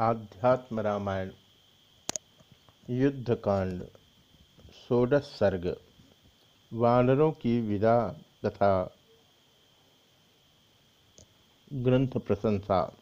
आध्यात्म रामायण, युद्धकांड, षोडश सर्ग, वानरों की विदा तथा ग्रंथ प्रशंसा।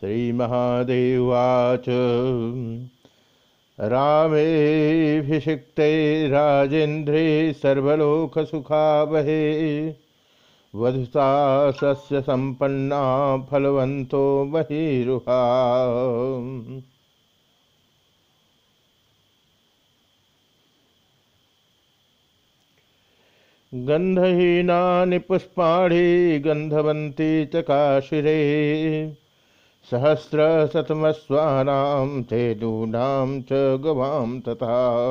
श्री महादेवाच रामेभिषिक्ते राजेन्द्रे सर्वलोक सुखावहे वधुता सस्य संपन्ना फलवंतो बहिरुहा गंधहीनानि पुष्पाणि गंधवंती च काशिरे। सहस्रशतमस्वानां धेनूनां च गवाम तथा।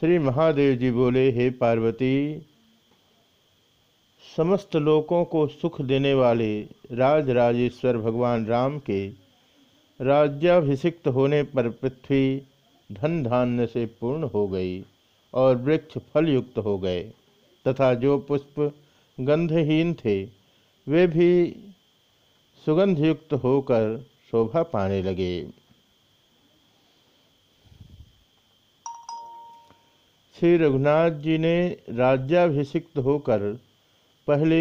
श्री महादेव जी बोले, हे पार्वती समस्त लोकों को सुख देने वाले राज राजेश्वर भगवान राम के राज्याभिषिक्त होने पर पृथ्वी धन धान्य से पूर्ण हो गई और वृक्ष फल युक्त हो गए, तथा जो पुष्प गंधहीन थे, वे भी सुगंध युक्त होकर शोभा पाने लगे। श्री रघुनाथ जी ने राज्याभिषिक्त होकर पहले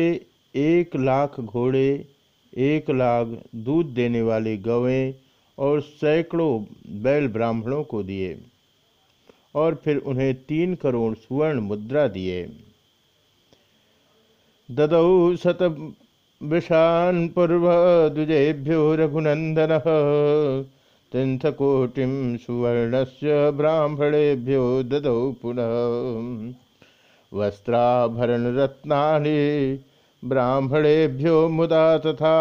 एक लाख घोड़े, एक लाख दूध देने वाले गवें और सैकड़ों बैल ब्राह्मणों को दिए और फिर उन्हें तीन करोड़ सुवर्ण मुद्रा दिए। ददौ शत विषान पूर्व द्विजेभ्यो रघुनंदन तीर्थकोटिम सुवर्ण से ब्राह्मणेभ्यो ददौ पुनः। वस्त्राभरण रत्ना ब्राह्मणेभ्यो मुदा तथा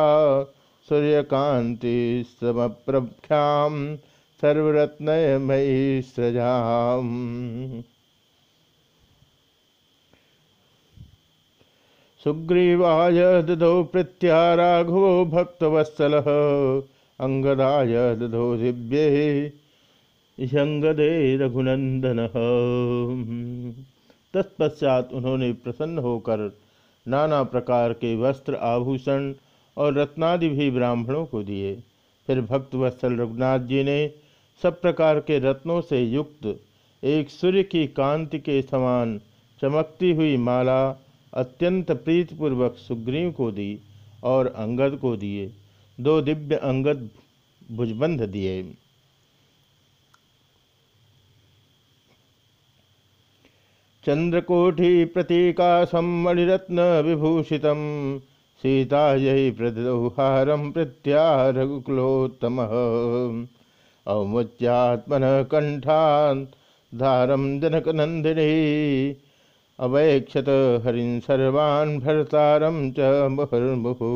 सूर्यकांति समप्रभ्याम सर्वरत्नमयी सृजा सुग्रीवाय दधौ प्रत्या राघवो भक्तवत्सल अंगदाय दधौ दिव्ये यंगदे रघुनंदन तत्पश्चात उन्होंने प्रसन्न होकर नाना प्रकार के वस्त्र आभूषण और रत्नादि भी ब्राह्मणों को दिए। फिर भक्त वत्सल रघुनाथ जी ने सब प्रकार के रत्नों से युक्त एक सूर्य की कांति के समान चमकती हुई माला अत्यंत प्रीतिपूर्वक सुग्रीव को दी और अंगद को दिए। दो दिव्य अंगद भुजबंध दिए। चंद्रकोटि प्रतीकाशम मणिरत्न विभूषित सीता यही प्रदहारम प्रत्या रघुकुलोत्तम अवमुच्यात्मन कंठान धारम जनक नंदिनी अवैक्षत हरिन सर्वान् भरतारम च मुहुर्मुहु।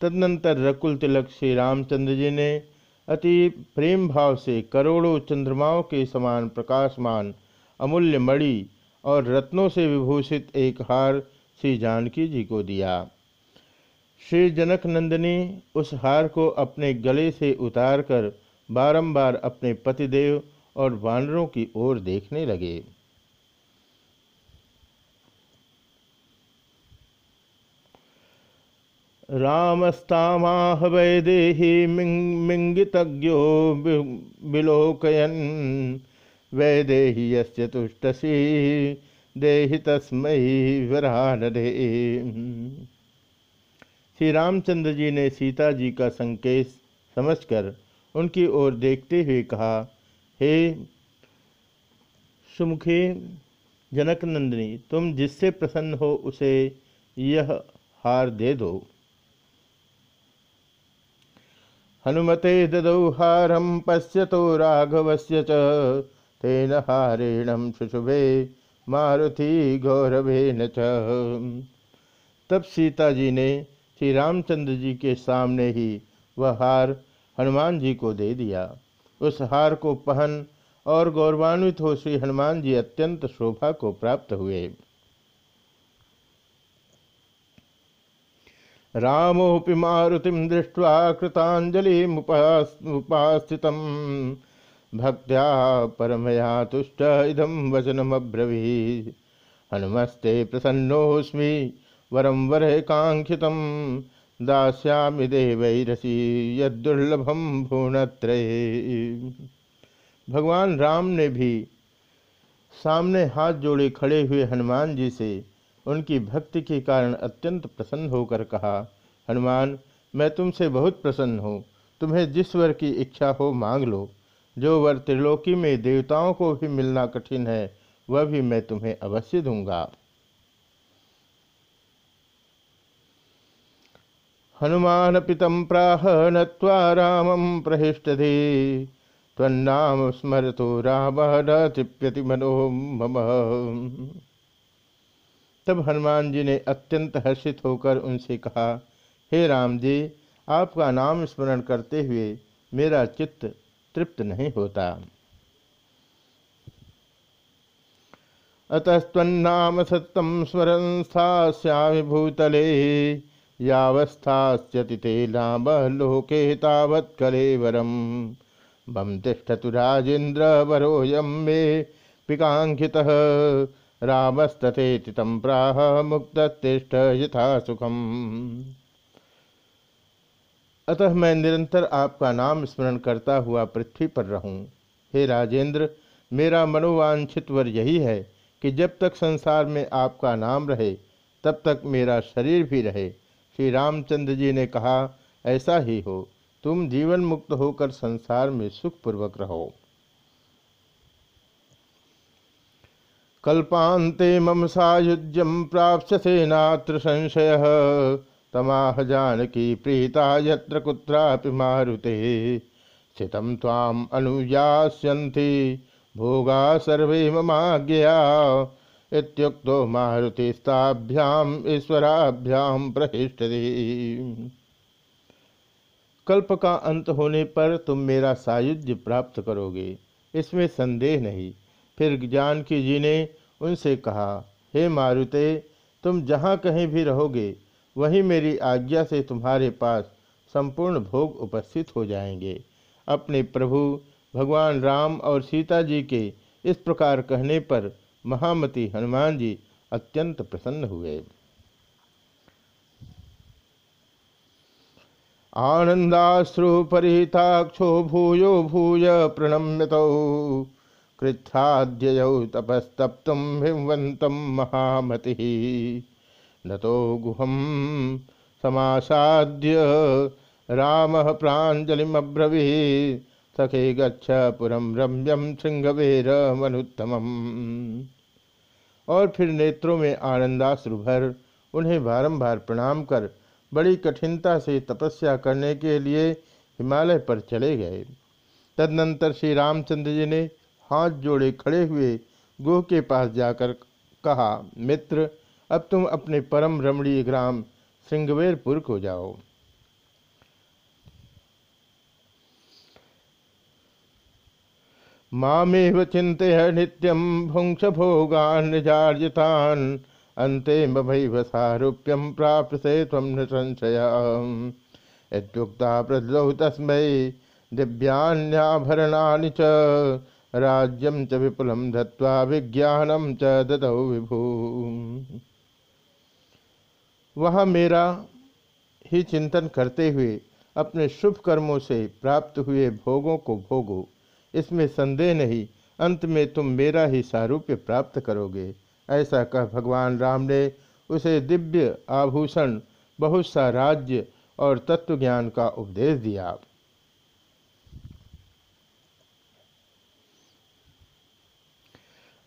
तदनंतर रकुल तिलक श्री रामचंद्र जी ने अति प्रेम भाव से करोड़ों चंद्रमाओं के समान प्रकाशमान, अमूल्य मणि और रत्नों से विभूषित एक हार श्री जानकी जी को दिया। श्री जनक नंदिनी उस हार को अपने गले से उतारकर बारंबार अपने पतिदेव और वानरों की ओर देखने लगे। रामस्तामाह वैदेही मिंगितज्ञो विलोकयन वैदेही यस्य तुष्टसी, देहि तस्मयी वरानदे श्री रामचंद्र जी ने सीता जी का संकेत समझकर उनकी ओर देखते हुए कहा, हे सुमुखी जनकनंदिनी, तुम जिससे प्रसन्न हो उसे यह हार दे दो। हनुमते ददौ हारम पश्यतो राघवस्य च। तेन हारेणम शुशुभे मारुति गौरवे न तब सीता जी ने श्री रामचंद्र जी के सामने ही वह हार हनुमान जी को दे दिया। उस हार को पहन और गौरवान्वित हो श्री हनुमान जी अत्यंत शोभा को प्राप्त हुए। रामोपि मारुतिम दृष्ट्वा कृतांजलिमुपास्थित भक्त्या परमया तुष्ट इदम वचनमब्रवी हनुमस्ते प्रसन्नोस्मी वरम वर कांक्षित दास्यामि देवैरसी यदुर्लभम भुवनत्र। भगवान राम ने भी सामने हाथ जोड़े खड़े हुए हनुमान जी से उनकी भक्ति के कारण अत्यंत प्रसन्न होकर कहा, हनुमान, मैं तुमसे बहुत प्रसन्न हूँ। तुम्हें जिस वर की इच्छा हो मांग लो। जो वर त्रिलोकी में देवताओं को भी मिलना कठिन है, वह भी मैं तुम्हें अवश्य दूँगा। हनुमान पितम प्राह नत्वा रामम प्रहिष्टधि तन्नाम स्मरतो राम न मनो मम। तब हनुमान जी ने अत्यंत हर्षित होकर उनसे कहा, हे राम जी, आपका नाम स्मरण करते हुए मेरा चित्त तृप्त नहीं होता। अतस्तन्नाम सत्यम स्मरण स्थास्यामि भूतले यावस्थास्यति नाम लोके तावत् कलेवरम। बम तिष्ठतु राजेन्द्र वरोयम मे पिकांकित रामस्तथेति तम प्राह मुक्त तिष्ठ यथा सुखम अतः मैं निरंतर आपका नाम स्मरण करता हुआ पृथ्वी पर रहूँ। हे राजेंद्र, मेरा मनोवांछित वर यही है कि जब तक संसार में आपका नाम रहे, तब तक मेरा शरीर भी रहे। श्री रामचंद्र जी ने कहा, ऐसा ही हो, तुम जीवन मुक्त होकर संसार में सुखपूर्वक रहो। कल्पांते मम सायुज्यम प्राप्त से नात्र संशय। तमाह जानकी प्रीता यत्र कुत्रापि मारुते। स्थितम ताम अनुयास्यन्ति। भोगा सर्वे ममाज्ञया इत्युक्तो मारुतिस्ताभ्याम ईश्वराभ्याम प्रहिष्टति कल्प का अंत होने पर तुम मेरा सायुज्य प्राप्त करोगे। इसमें संदेह नहीं। फिर जानकी जी ने उनसे कहा, हे मारुते, तुम जहाँ कहीं भी रहोगे, वहीं मेरी आज्ञा से तुम्हारे पास संपूर्ण भोग उपस्थित हो जाएँगे। अपने प्रभु, भगवान राम और सीता जी के इस प्रकार कहने पर महामती हनुमान जी अत्यंत प्रसन्न हुए। आनंदाश्रु परिताक्षो भूयो भूय प्रणम्यत। कृच्छाद्य तपस्तप्तुम हिमवंतम महामति। न तो गुहम समासाद्य राम प्राजलिमब्रवी सखे गच्छ पुरम रम्यम श्रृंगवेर मनुत्तम और फिर नेत्रों में आनंदाश्रु भर उन्हें बारंबार प्रणाम कर बड़ी कठिनता से तपस्या करने के लिए हिमालय पर चले गए। तदनंतर श्री रामचंद्र जी ने हाथ जोड़े खड़े हुए गुह के पास जाकर कहा, मित्र, अब तुम अपने परम रमणीय ग्राम श्रृंगवेरपुर को जाओ। मामेव चिंत्य नित्यम भुंस भोगान निजार्जितान अंते मभैव सारूप्यम प्राप्त से तम न संशय इत्युक्ता प्रदौ तस्मै दिव्यान्याभरणानि च राज्यम च विपुलम दत्वा विज्ञानम च ददौ विभू। वह मेरा ही चिंतन करते हुए, अपने शुभ कर्मों से प्राप्त हुए भोगों को भोगो। इसमें संदेह नहीं, अंत में तुम मेरा ही सारूप्य प्राप्त करोगे। ऐसा कह भगवान राम ने उसे दिव्य आभूषण, बहुत सा राज्य और तत्वज्ञान का उपदेश दिया।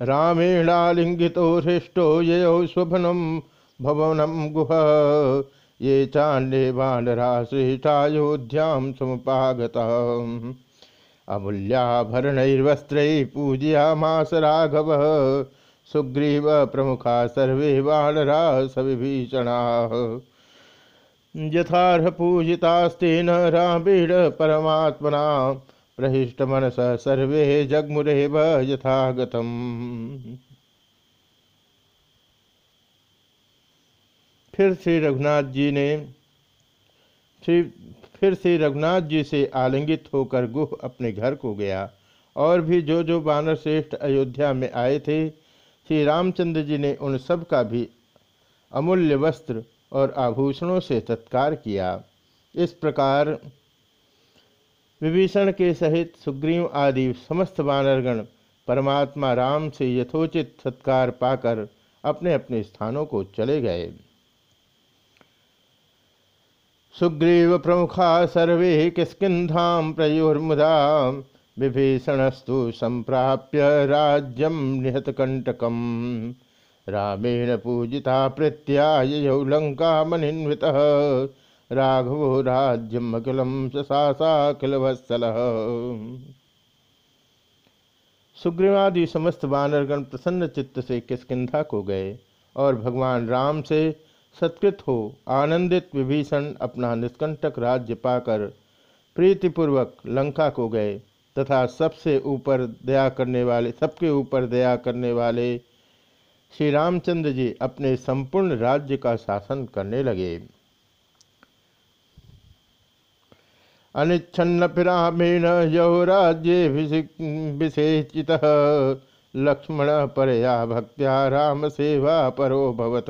रामेणालिंगितो हृष्टो ये स्वभनम भवनम गुह। ये चाण्डे वानरा श्रेष्ठायोध्याम समुपागता। अमूल्याभरणैर्वस्त्रैः पूजयामास राघव। सुग्रीव प्रमुखा सर्वे वानरा सविभीषणाः। यथार्ह पूजितास्तेन रामेण परमात्मना प्रहिष्टमनस सर्वे जगमुरेव यथागतम्। फिर श्री रघुनाथ जी ने श्री, फिर श्री रघुनाथ जी से आलिंगित होकर गुह अपने घर को गया और भी जो जो बानर श्रेष्ठ अयोध्या में आए थे, श्री रामचंद्र जी ने उन सब का भी अमूल्य वस्त्र और आभूषणों से सत्कार किया। इस प्रकार विभीषण के सहित सुग्रीव आदि समस्त वानरगण परमात्मा राम से यथोचित सत्कार पाकर अपने अपने स्थानों को चले गए। सुग्रीव प्रमुखा सर्वे किस्किन्धाम प्रयोर्मुदा, विभीषणस्तु संप्राप्य राज्यम निहतकंटकम रामेण पूजिता प्रीत्या ययौ लंका मनिन्वित राघवो ससासाखिल वत्सल। सुग्रीवादि समस्त वानरगण प्रसन्न चित्त से किसकिधा को गए और भगवान राम से सत्कृत हो आनंदित विभीषण अपना निष्कंटक राज्य पाकर प्रीतिपूर्वक लंका को गए तथा सबसे ऊपर दया करने वाले, सबके ऊपर दया करने वाले श्री रामचंद्र जी अपने संपूर्ण राज्य का शासन करने लगे। अनिच्छन्न पिरामेण यो राज्य विशेषित लक्ष्मण परया भक्त्या राम सेवा परो भवत।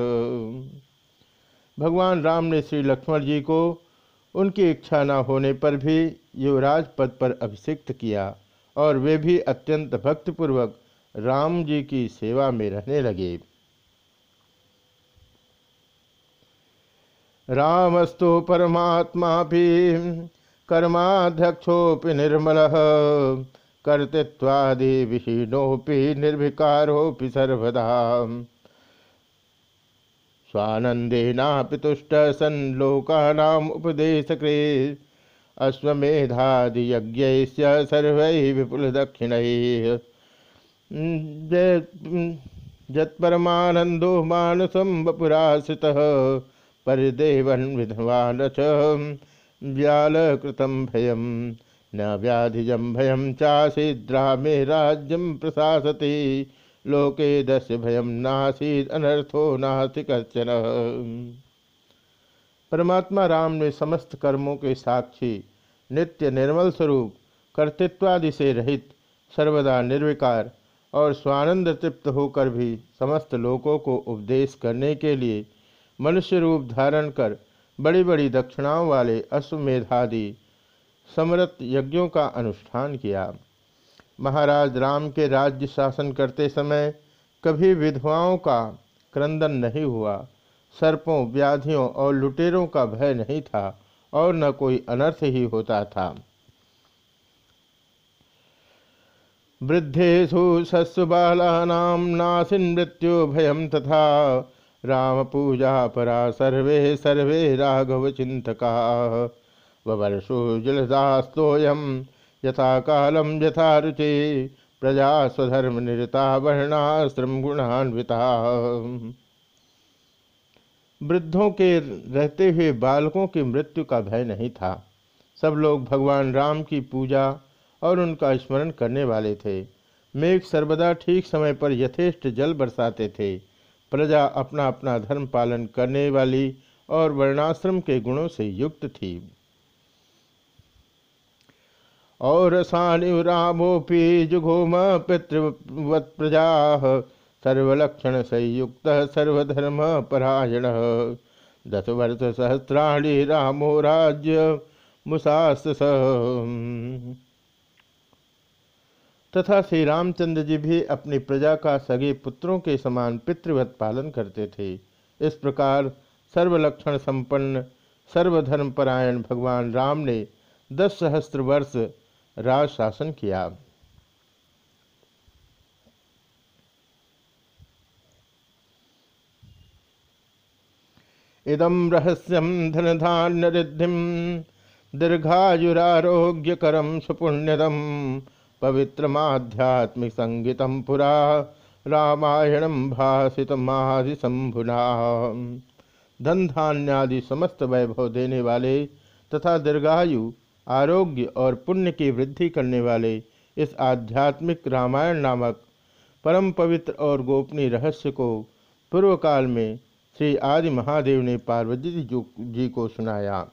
भगवान राम ने श्री लक्ष्मण जी को उनकी इच्छा न होने पर भी युवराज पद पर अभिषिक्त किया और वे भी अत्यंत भक्तिपूर्वक राम जी की सेवा में रहने लगे। रामस्तु परमात्मा भी कर्माध्यक्षोपि निर्मल, कर्तृत्वादि विहीनोपि निर्भिकारोपि सर्वदा। स्वानंदेनापि तुष्ट सन् लोकानाम उपदेशकृ अश्वेधादियज्ञ सर्व विपुल दक्षिण जत्परमानंदो मानसम वपुराश्रित, परिदेवन विधवान व्यालकृतं भयम न व्याधिजं भयम चासीद्रा मे राज्यम प्रशासति। लोके दस्य भयम नासीद, अनर्थो नास्ति कचन परमात्मा राम ने समस्त कर्मों के साक्षी, नित्य निर्मल स्वरूप, कर्तृत्वादि से रहित, सर्वदा निर्विकार और स्वानंद तृप्त होकर भी समस्त लोकों को उपदेश करने के लिए मनुष्य रूप धारण कर बड़ी बड़ी दक्षिणाओं वाले अश्वमेधादि समरत यज्ञों का अनुष्ठान किया। महाराज राम के राज्य शासन करते समय कभी विधवाओं का क्रंदन नहीं हुआ। सर्पों, व्याधियों और लुटेरों का भय नहीं था और न कोई अनर्थ ही होता था। वृद्धेशु सस्सुबालानाम नासिन मृत्यु भयम तथा राम पूजा परा सर्वे सर्वे राघव चिंतका वर्षो जलदास्तोयम, यथा कालम यथा रुचि, प्रजा स्वधर्म निरता वर्णाश्रम गुणान्विता। वृद्धों के रहते हुए बालकों की मृत्यु का भय नहीं था। सब लोग भगवान राम की पूजा और उनका स्मरण करने वाले थे। मेघ सर्वदा ठीक समय पर यथेष्ट जल बरसाते थे। प्रजा अपना अपना धर्म पालन करने वाली और वर्णाश्रम के गुणों से युक्त थी। और सानिरामोपी जुघोम पितृवत प्रजा सर्वलक्षण संयुक्त सर्वधर्म परायण। दस वर्ष सहस्राणी रामो राज्य मुसास तथा श्री रामचंद्र जी भी अपनी प्रजा का सगे पुत्रों के समान पितृवत पालन करते थे। इस प्रकार सर्वलक्षण संपन्न सर्वधर्मपरायण भगवान राम ने दस सहस्त्र वर्ष राज शासन किया। इदम रहस्यम धन धान्य रिद्धि दीर्घायुरारोग्यकरम सुपुण्यदम पवित्रमाध्यात्मिक संगीतम पुरा रामायणम भाषित महादिशंभुना धन धान्यादि समस्त वैभव देने वाले तथा दीर्घायु, आरोग्य और पुण्य की वृद्धि करने वाले इस आध्यात्मिक रामायण नामक परम पवित्र और गोपनीय रहस्य को पूर्व काल में श्री आदि महादेव ने पार्वती जी को सुनाया।